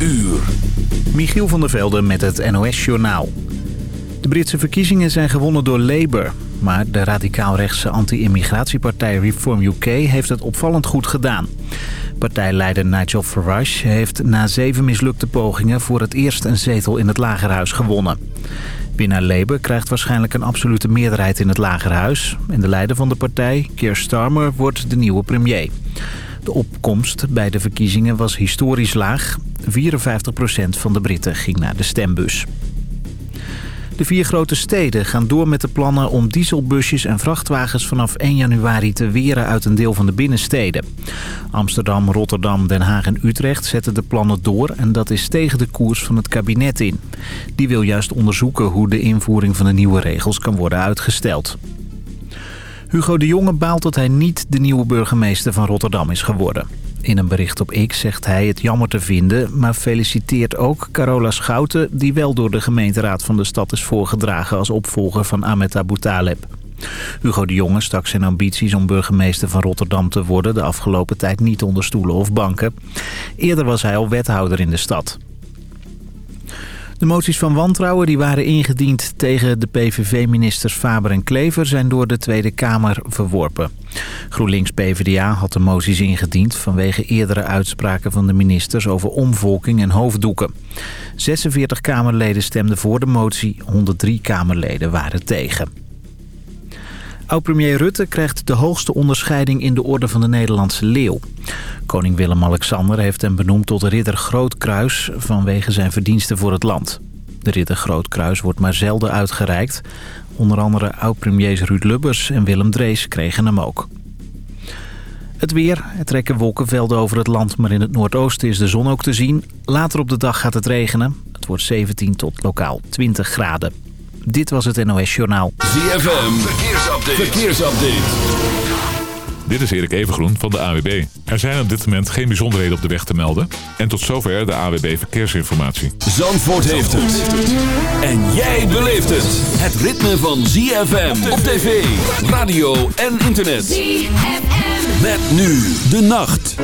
uur. Michiel van der Velde met het NOS-journaal. De Britse verkiezingen zijn gewonnen door Labour. Maar de radicaal-rechtse anti-immigratiepartij Reform UK heeft het opvallend goed gedaan. Partijleider Nigel Farage heeft na zeven mislukte pogingen... voor het eerst een zetel in het lagerhuis gewonnen. Winnaar Labour krijgt waarschijnlijk een absolute meerderheid in het lagerhuis. En de leider van de partij, Keir Starmer, wordt de nieuwe premier. De opkomst bij de verkiezingen was historisch laag. 54% van de Britten ging naar de stembus. De vier grote steden gaan door met de plannen om dieselbusjes en vrachtwagens vanaf 1 januari te weren uit een deel van de binnensteden. Amsterdam, Rotterdam, Den Haag en Utrecht zetten de plannen door en dat is tegen de koers van het kabinet in. Die wil juist onderzoeken hoe de invoering van de nieuwe regels kan worden uitgesteld. Hugo de Jonge baalt dat hij niet de nieuwe burgemeester van Rotterdam is geworden. In een bericht op X zegt hij het jammer te vinden... maar feliciteert ook Carola Schouten... die wel door de gemeenteraad van de stad is voorgedragen... als opvolger van Ahmed Abu Taleb. Hugo de Jonge stak zijn ambities om burgemeester van Rotterdam te worden... de afgelopen tijd niet onder stoelen of banken. Eerder was hij al wethouder in de stad. De moties van wantrouwen die waren ingediend tegen de PVV-ministers Faber en Klever zijn door de Tweede Kamer verworpen. GroenLinks-PVDA had de moties ingediend vanwege eerdere uitspraken van de ministers over omvolking en hoofddoeken. 46 Kamerleden stemden voor de motie, 103 Kamerleden waren tegen. Oud-premier Rutte krijgt de hoogste onderscheiding in de Orde van de Nederlandse Leeuw. Koning Willem-Alexander heeft hem benoemd tot ridder Grootkruis vanwege zijn verdiensten voor het land. De ridder Grootkruis wordt maar zelden uitgereikt. Onder andere oud-premiers Ruud Lubbers en Willem Drees kregen hem ook. Het weer. Er trekken wolkenvelden over het land, maar in het noordoosten is de zon ook te zien. Later op de dag gaat het regenen. Het wordt 17 tot lokaal 20 graden. Dit was het NOS Journaal. ZFM, verkeersupdate. verkeersupdate. Dit is Erik Evengroen van de AWB. Er zijn op dit moment geen bijzonderheden op de weg te melden. En tot zover de AWB Verkeersinformatie. Zandvoort heeft het. En jij beleeft het. Het ritme van ZFM op tv, radio en internet. ZFM. Met nu de nacht.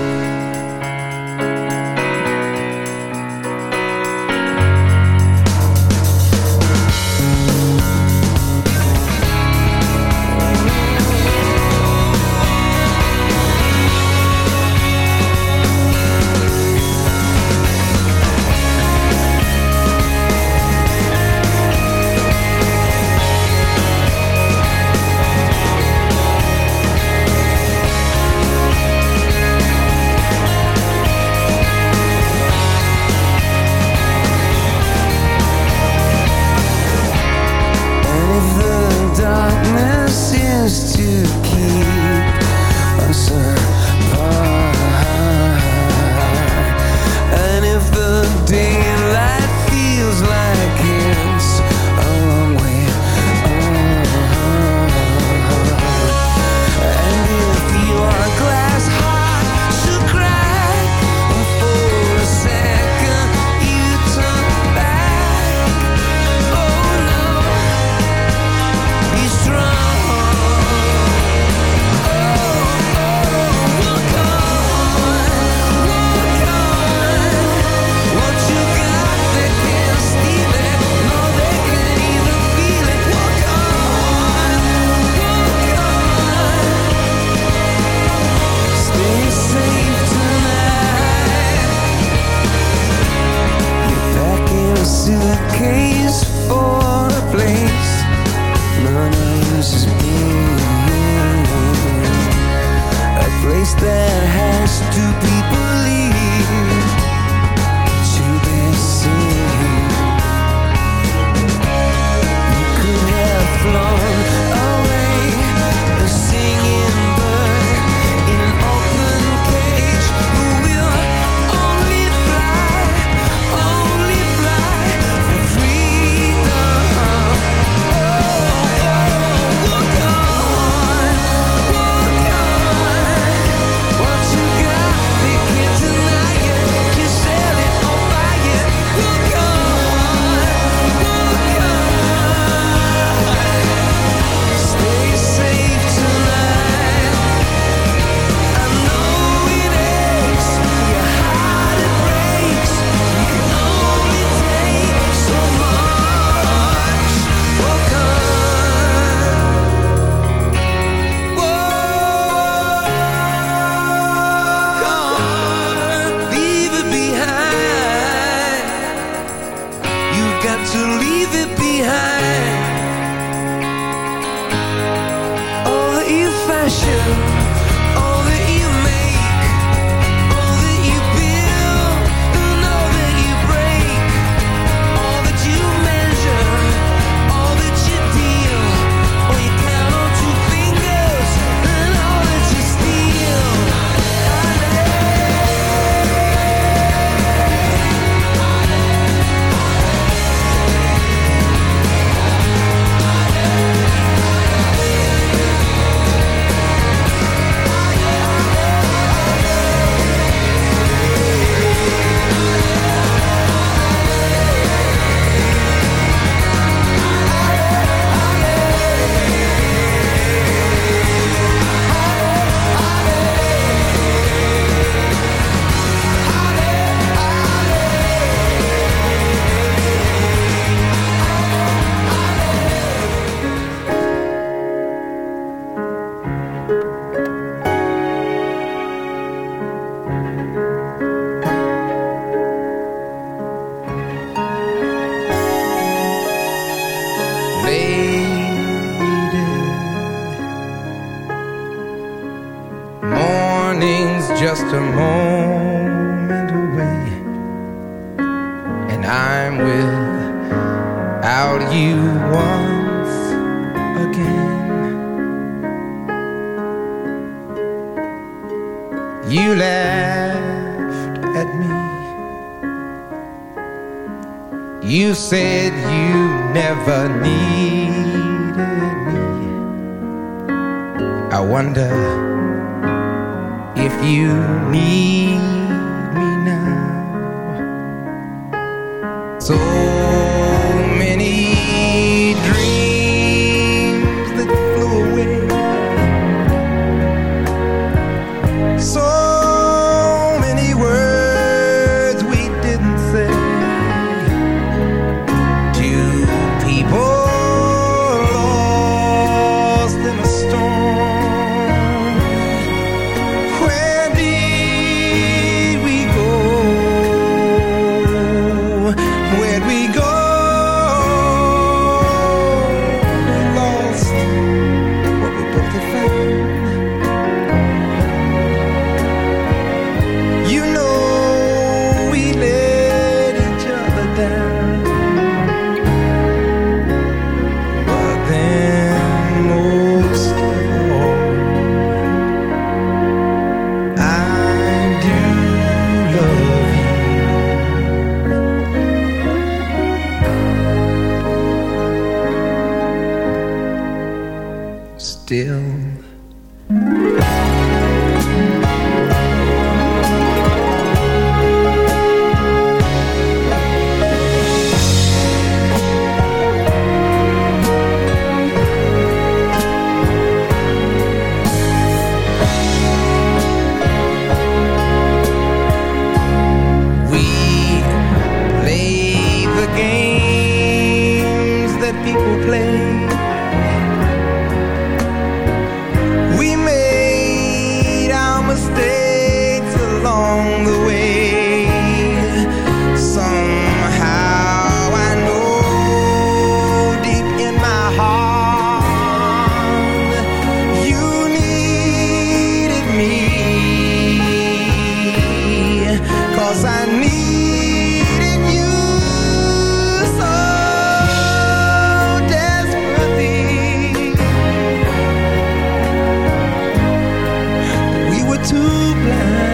Too blind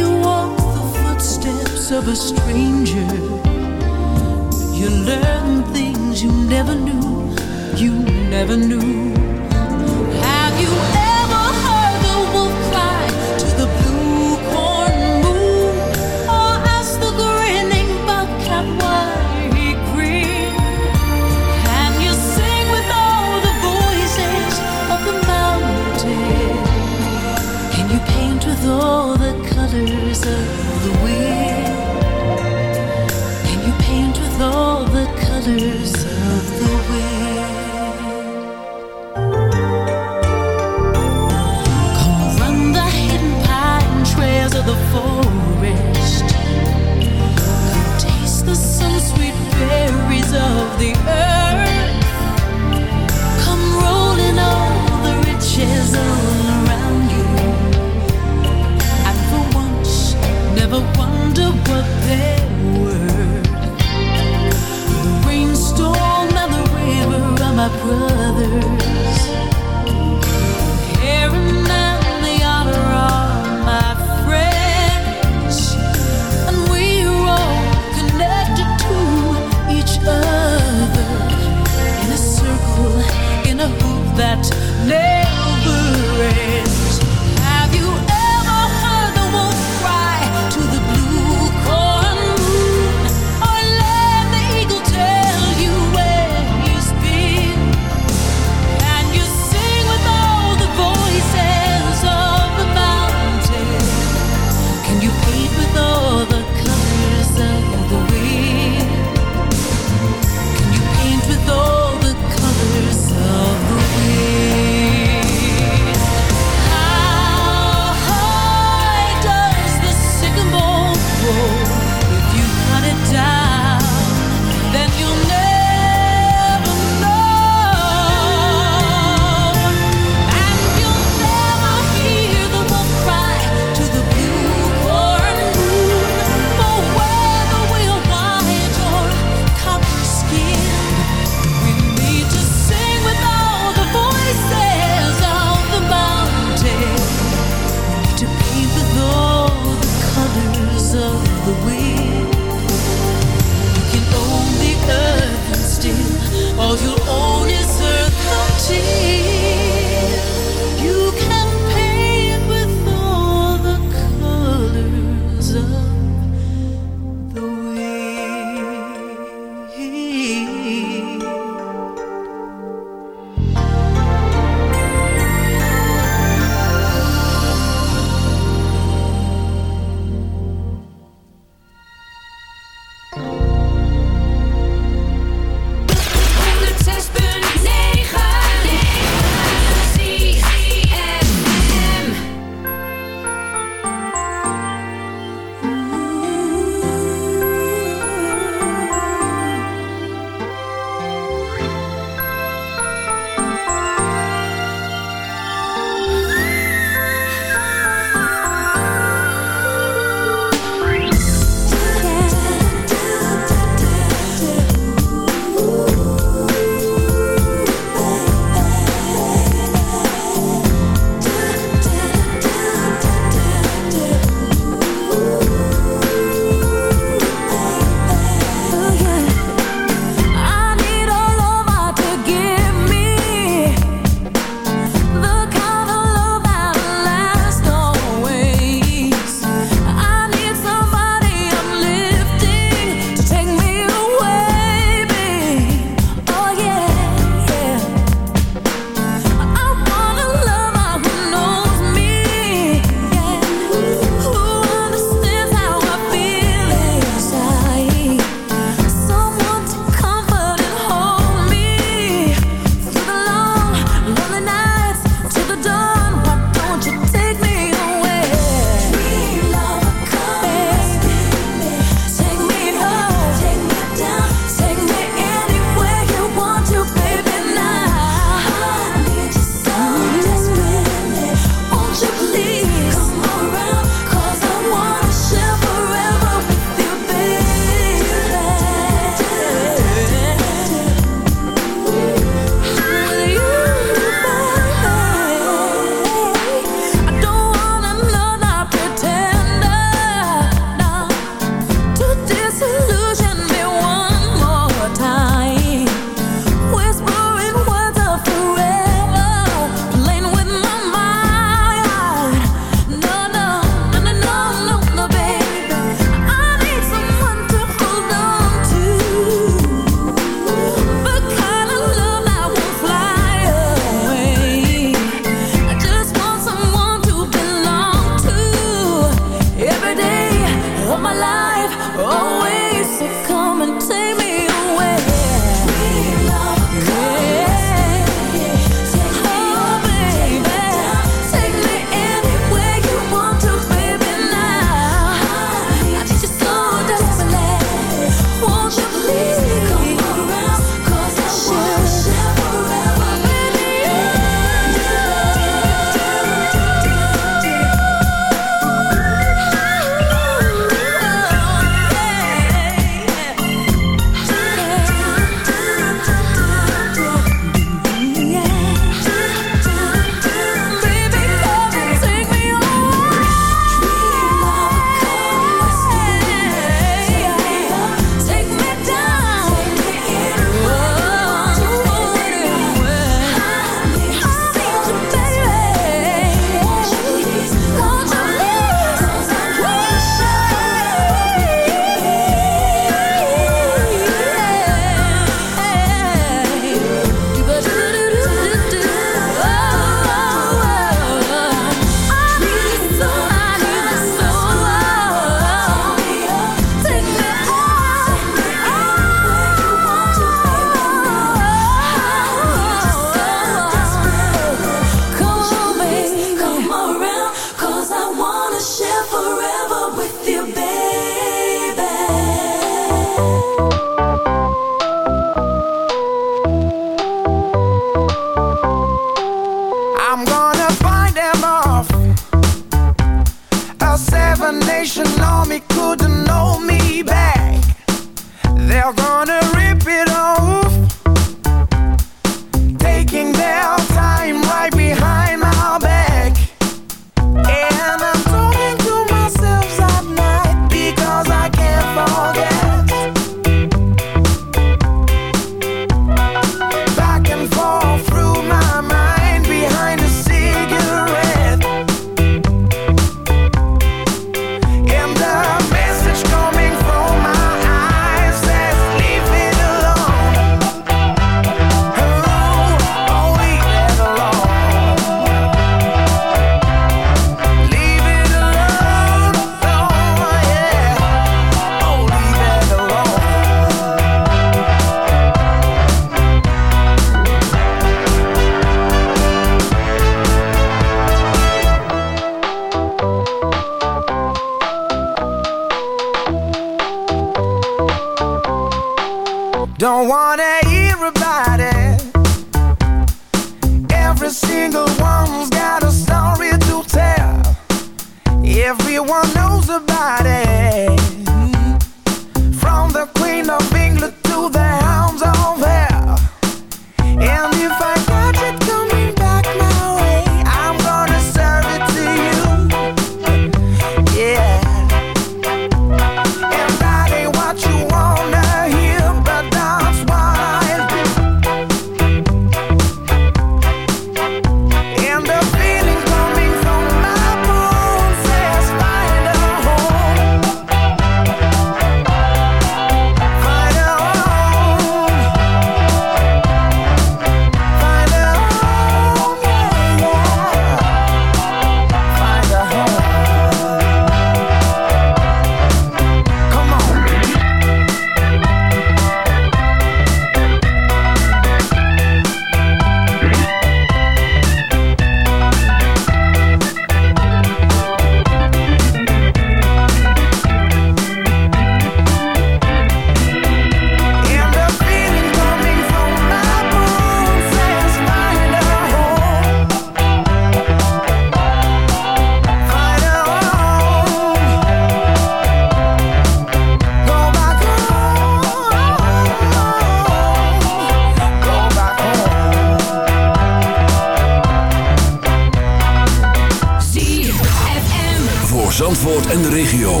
Regio.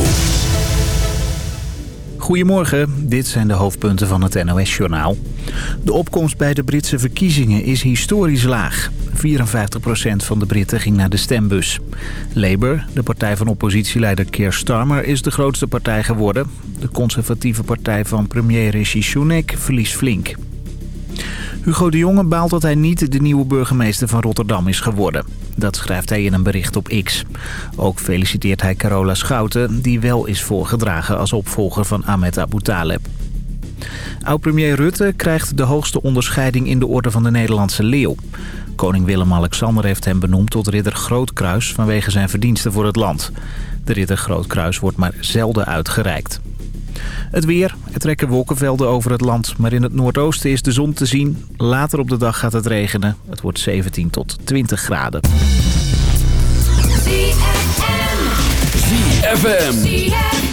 Goedemorgen, dit zijn de hoofdpunten van het NOS-journaal. De opkomst bij de Britse verkiezingen is historisch laag. 54% van de Britten ging naar de stembus. Labour, de partij van oppositieleider Keir Starmer, is de grootste partij geworden. De conservatieve partij van premier Rishi Sunak verliest flink. Hugo de Jonge baalt dat hij niet de nieuwe burgemeester van Rotterdam is geworden. Dat schrijft hij in een bericht op X. Ook feliciteert hij Carola Schouten, die wel is voorgedragen als opvolger van Ahmed Abu Taleb. Oud-premier Rutte krijgt de hoogste onderscheiding in de Orde van de Nederlandse Leeuw. Koning Willem-Alexander heeft hem benoemd tot ridder Grootkruis vanwege zijn verdiensten voor het land. De ridder Grootkruis wordt maar zelden uitgereikt. Het weer. Er trekken wolkenvelden over het land, maar in het noordoosten is de zon te zien. Later op de dag gaat het regenen. Het wordt 17 tot 20 graden. ZFM. ZFM. ZFM.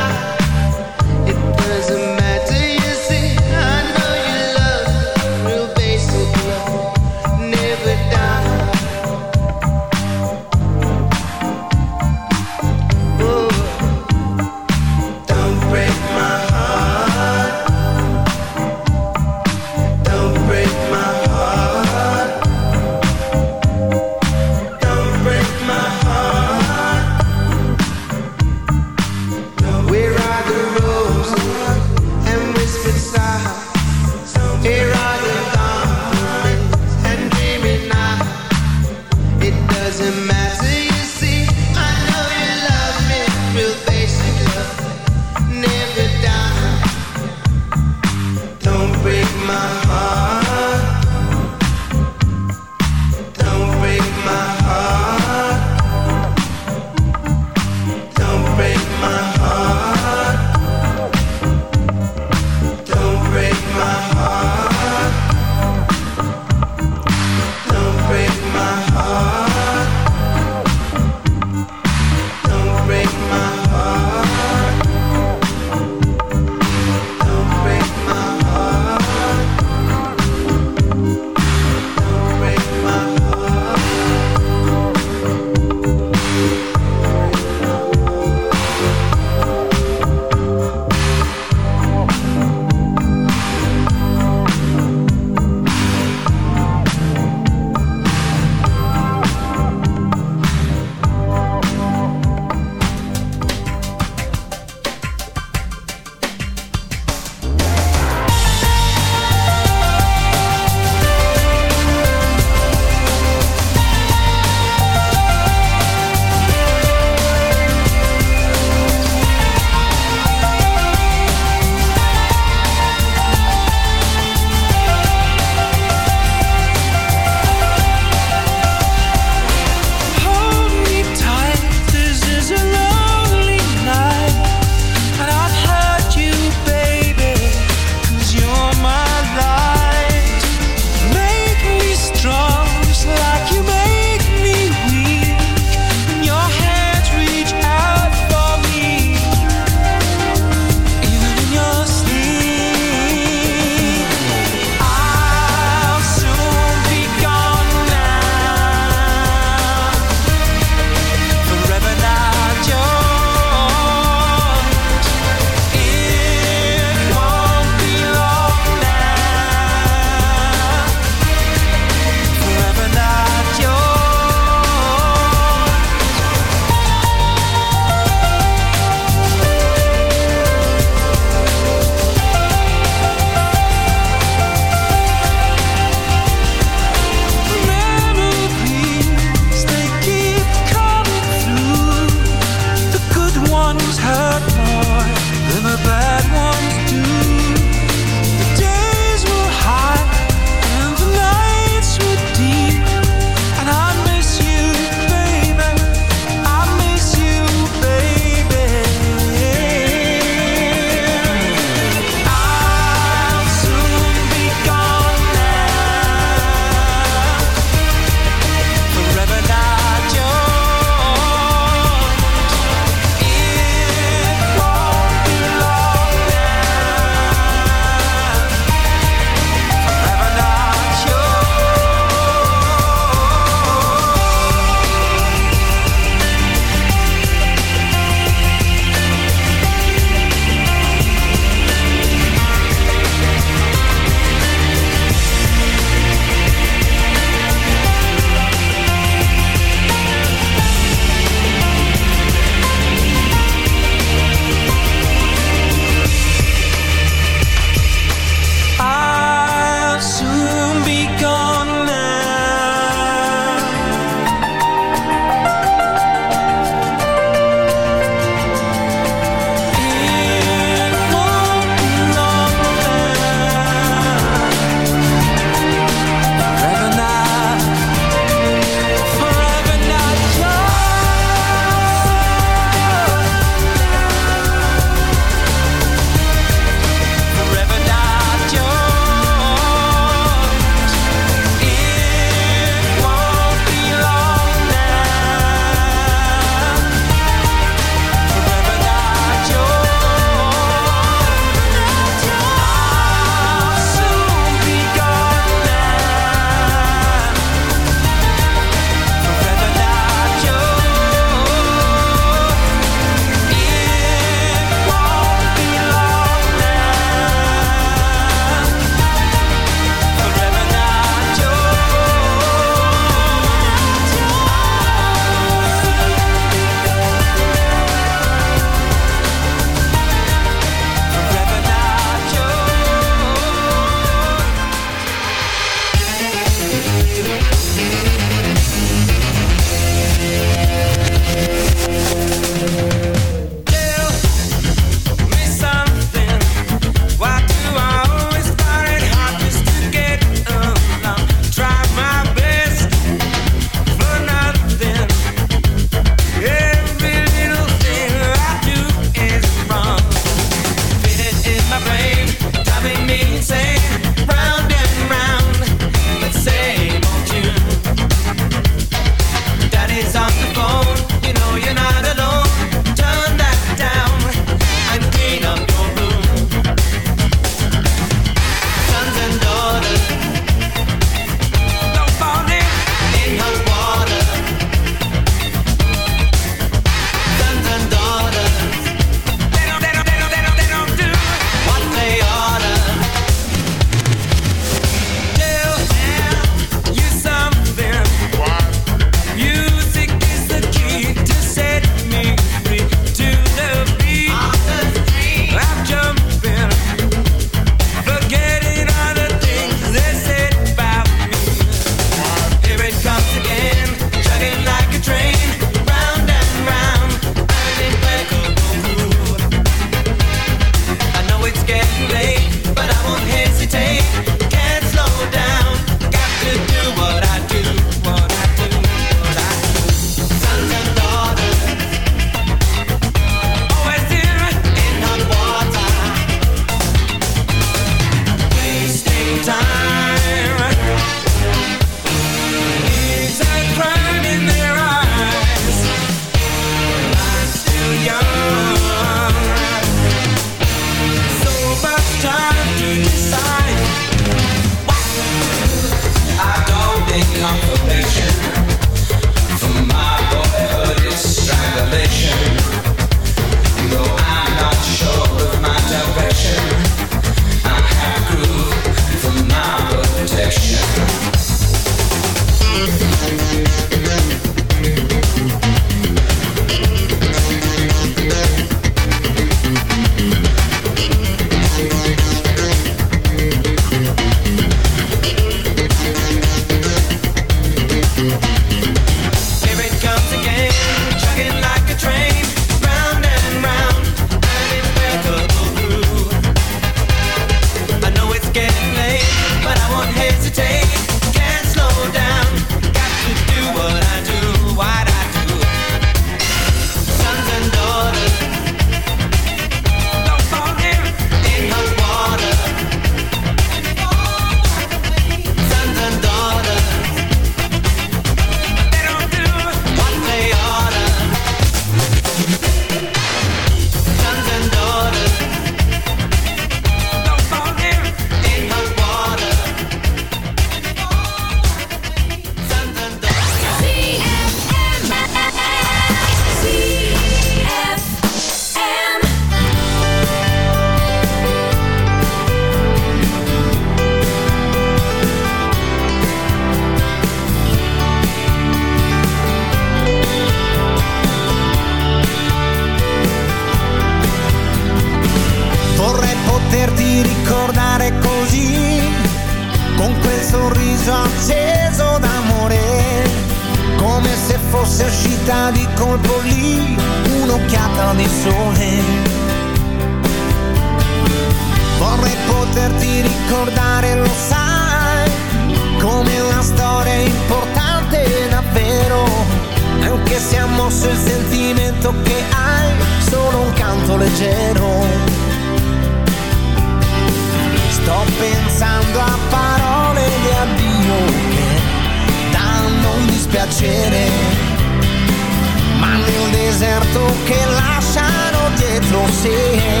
don't say it.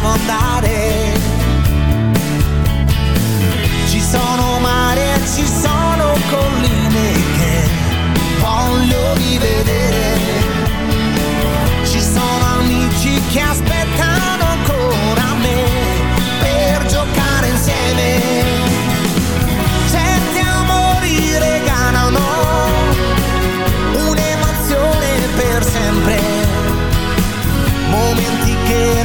devo andare. Ci sono mare e ci sono colline che voglio rivedere. Ci sono amici che aspettano ancora me per giocare insieme. Certi amori regalano un'emozione per sempre. Momenti che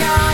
not